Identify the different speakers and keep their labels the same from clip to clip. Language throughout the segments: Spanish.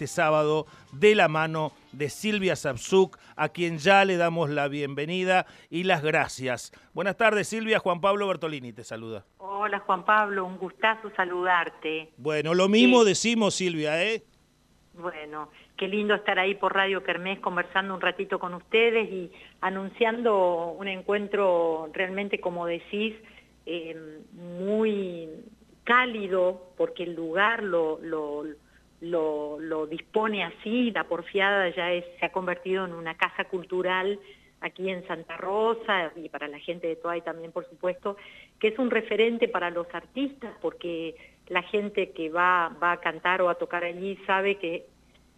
Speaker 1: este sábado de la mano de Silvia Sapsuk, a quien ya le damos la bienvenida y las gracias. Buenas tardes Silvia, Juan Pablo Bertolini te saluda.
Speaker 2: Hola Juan Pablo, un gustazo saludarte.
Speaker 1: Bueno, lo mismo decimos Silvia, ¿eh?
Speaker 2: Bueno, qué lindo estar ahí por Radio Kermés conversando un ratito con ustedes y anunciando un encuentro realmente, como decís, eh, muy cálido, porque el lugar lo, lo, lo, dispone así, la porfiada ya es, se ha convertido en una casa cultural aquí en Santa Rosa y para la gente de Toay también, por supuesto, que es un referente para los artistas, porque la gente que va, va a cantar o a tocar allí sabe que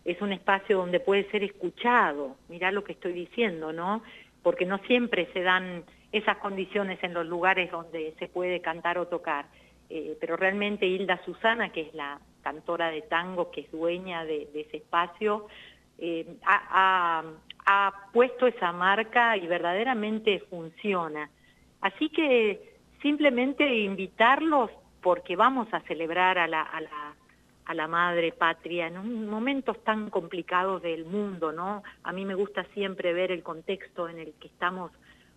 Speaker 2: es un espacio donde puede ser escuchado, mirá lo que estoy diciendo, ¿no? Porque no siempre se dan esas condiciones en los lugares donde se puede cantar o tocar. Eh, pero realmente Hilda Susana, que es la cantora de tango, que es dueña de, ese espacio, eh, ha, puesto esa marca y verdaderamente funciona. Así que simplemente invitarlos porque vamos a celebrar a la, a la, a la madre patria en momentos tan complicados del mundo, ¿no? A mí me gusta siempre ver el contexto en el que estamos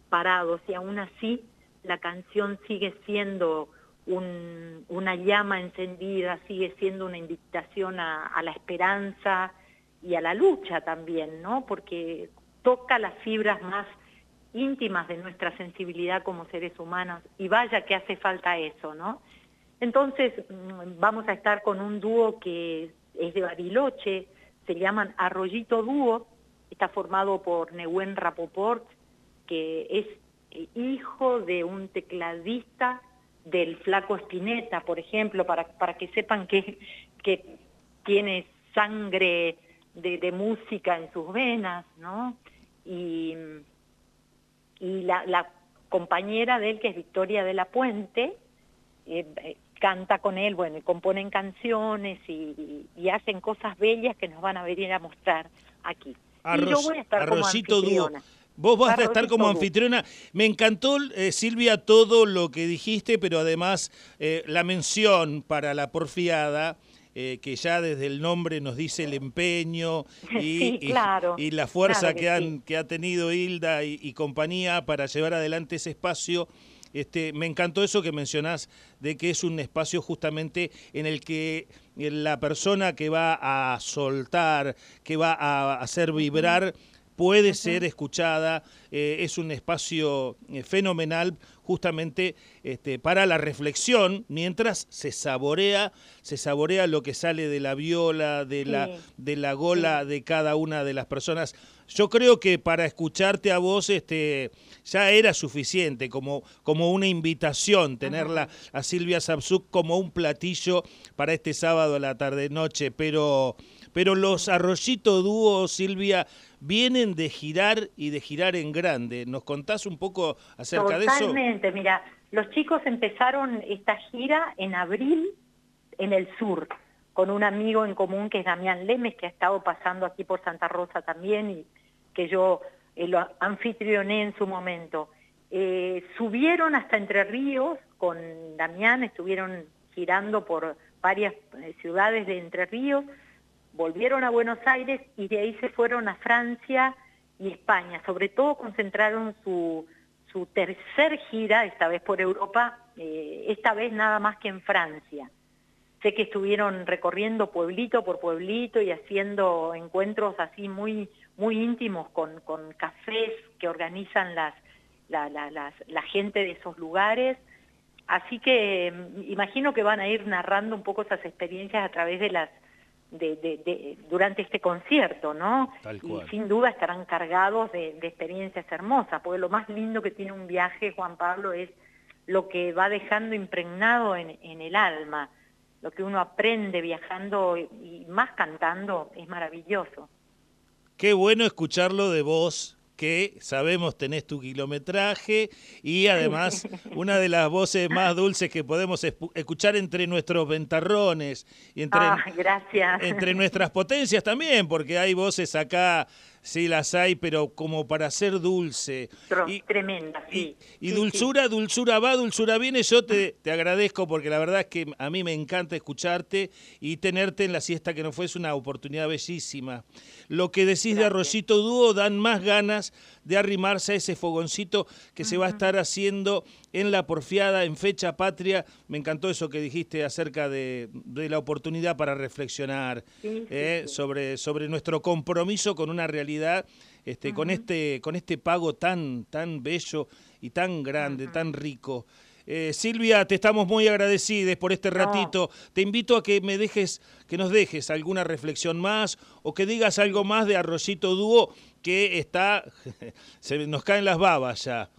Speaker 2: parados y aún así la canción sigue siendo una llama encendida, sigue siendo una invitación a, la esperanza y a la lucha también, ¿no? Porque toca las fibras más íntimas de nuestra sensibilidad como seres humanos y vaya que hace falta eso, ¿no? Entonces mm, vamos a estar con un dúo que es de Bariloche, se llaman Arroyito Dúo, está formado por Nehuen Rapoport, que es hijo de un tecladista del flaco Espineta, por ejemplo, para, para que sepan que, que tiene sangre de, música en sus venas, ¿no? Y, y la, compañera de él, que es Victoria de la Puente, eh, eh, canta con él, bueno, y componen canciones y, hacen cosas bellas que nos van a venir a mostrar aquí.
Speaker 1: y yo voy a estar como Vos vas a estar como anfitriona. Me encantó, eh, Silvia, todo lo que dijiste, pero además eh, la mención para la porfiada, eh, que ya desde el nombre nos dice el empeño y, y, la fuerza que, han, que ha tenido Hilda y, compañía para llevar adelante ese espacio. Este, me encantó eso que mencionás de que es un espacio justamente en el que la persona que va a soltar, que va a hacer vibrar, puede ser escuchada, eh, es un espacio eh, fenomenal justamente este, para la reflexión, mientras se saborea, se saborea lo que sale de la viola, de la, de la gola de cada una de las personas. Yo creo que para escucharte a vos este, ya era suficiente, como, como una invitación, tenerla a Silvia Sapsuk como un platillo para este sábado a la tarde-noche, pero, pero los Arroyito Dúo, Silvia, vienen de girar y de girar en grande. ¿Nos contás un poco acerca de eso?
Speaker 2: Totalmente, mira, los chicos empezaron esta gira en abril en el sur, con un amigo en común que es Damián Lemes, que ha estado pasando aquí por Santa Rosa también y que yo eh, lo anfitrioné en su momento. Eh, subieron hasta Entre Ríos con Damián, estuvieron girando por varias eh, ciudades de Entre Ríos, volvieron a Buenos Aires y de ahí se fueron a Francia y España. Sobre todo concentraron su, su tercer gira, esta vez por Europa, eh, esta vez nada más que en Francia. Sé que estuvieron recorriendo pueblito por pueblito y haciendo encuentros así muy, muy íntimos con, con cafés que organizan las, la, la, la gente de esos lugares. Así que mm, imagino que van a ir narrando un poco esas experiencias a través de las de, durante este concierto, ¿no? Y sin duda estarán cargados de, experiencias hermosas, porque lo más lindo que tiene un viaje, Juan Pablo, es lo que va dejando impregnado en, en el alma, lo que uno aprende viajando y más cantando es maravilloso.
Speaker 1: Qué bueno escucharlo de vos, que sabemos tenés tu kilometraje y además una de las voces más dulces que podemos escuchar entre nuestros ventarrones y entre,
Speaker 2: ah, gracias.
Speaker 1: entre nuestras potencias también, porque hay voces acá Sí, las hay, pero como para ser dulce.
Speaker 2: y, tremenda, sí.
Speaker 1: Y, dulzura, dulzura va, dulzura viene. Yo te, te agradezco porque la verdad es que a mí me encanta escucharte y tenerte en la siesta que no fue es una oportunidad bellísima. Lo que decís de Arroyito Dúo dan más ganas de arrimarse a ese fogoncito que se va a estar haciendo en la porfiada, en fecha patria. Me encantó eso que dijiste acerca de, la oportunidad para reflexionar eh, Sobre, sobre nuestro compromiso con una realidad este, con, este, con este pago tan, tan bello y tan grande, tan rico. Eh, Silvia, te estamos muy agradecidos por este ratito. Te invito a que me dejes, que nos dejes alguna reflexión más o que digas algo más de Arroyito Dúo que está, se nos caen las babas ya.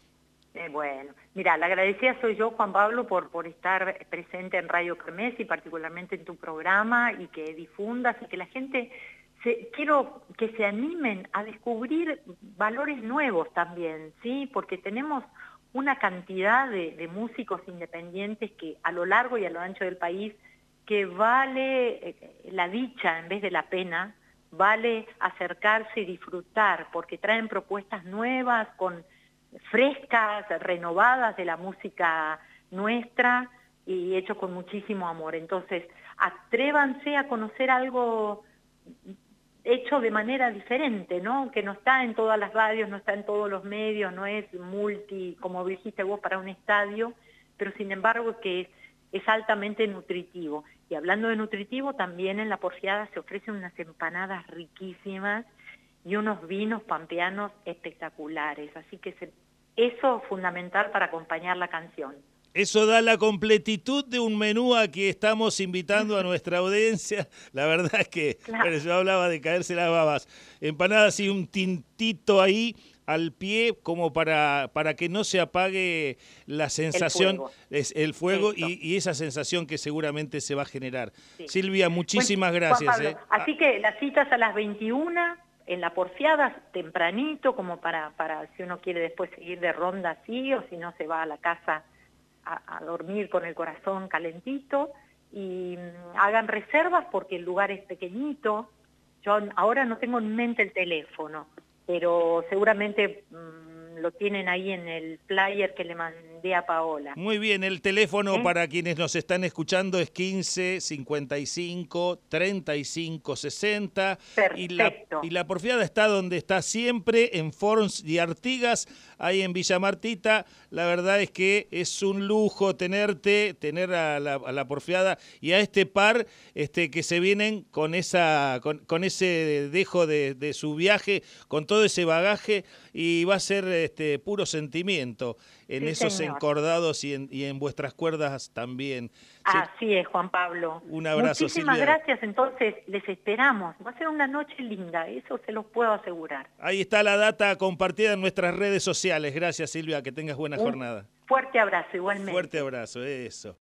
Speaker 2: Eh, bueno, mira, la agradecida soy yo, Juan Pablo, por, por estar presente en Radio Kermés y particularmente en tu programa y que difundas y que la gente quiero que se animen a descubrir valores nuevos también, ¿sí? Porque tenemos una cantidad de, músicos independientes que a lo largo y a lo ancho del país que vale eh, la dicha en vez de la pena, vale acercarse y disfrutar, porque traen propuestas nuevas, con frescas, renovadas de la música nuestra y hecho con muchísimo amor. Entonces, atrévanse a conocer algo hecho de manera diferente, ¿no? Que no está en todas las radios, no está en todos los medios, no es multi, como dijiste vos, para un estadio, pero sin embargo que es, altamente nutritivo. Y hablando de nutritivo, también en la porfiada se ofrecen unas empanadas riquísimas y unos vinos pampeanos espectaculares. Así que eso es fundamental para acompañar la canción.
Speaker 1: Eso da la completitud de un menú a que estamos invitando a nuestra audiencia. La verdad es que yo hablaba de caerse las babas. Empanadas y un tintito ahí al pie como para, para que no se apague la sensación, el fuego, el fuego y, esa sensación que seguramente se va a generar. Silvia, muchísimas gracias. ¿eh?
Speaker 2: Así que las citas a las 21 en la porfiada, tempranito, como para, para si uno quiere después seguir de ronda así o si no se va a la casa a, dormir con el corazón calentito y mm, hagan reservas porque el lugar es pequeñito. Yo ahora no tengo en mente el teléfono, pero seguramente mm, lo tienen ahí en el flyer que le mandé a Paola.
Speaker 1: Muy bien, el teléfono ¿Eh? para quienes nos están escuchando es 15 55 35 60. Y la, y la porfiada está donde está siempre, en Forns y Artigas, ahí en Villa Martita. La verdad es que es un lujo tenerte, tener a la, porfiada y a este par este, que se vienen con, esa, con, ese dejo de, su viaje, con todo ese bagaje y va a ser este, puro sentimiento en esos encordados y en, y en vuestras cuerdas también.
Speaker 2: Así es, Juan Pablo.
Speaker 1: Un abrazo,
Speaker 2: Muchísimas gracias, entonces les esperamos. Va a ser una noche linda, eso se los puedo asegurar.
Speaker 1: Ahí está la data compartida en nuestras redes sociales. Gracias, Silvia, que tengas buena jornada.
Speaker 2: Fuerte abrazo, igualmente.
Speaker 1: Fuerte abrazo, eso.